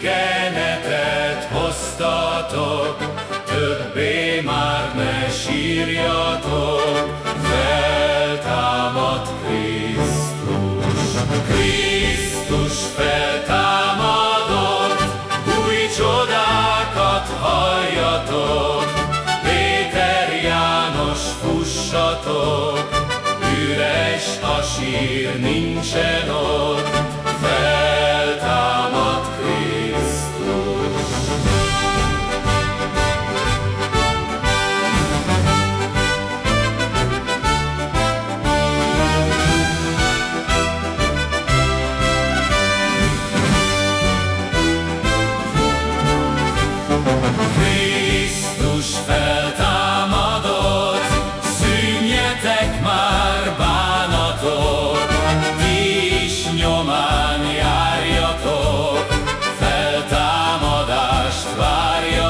Kenetet hoztatok, többé már ne sírjatok, feltámad Krisztus. Krisztus feltámadott, új csodákat halljatok, Péter János fussatok, üres a sír, nincsen ott.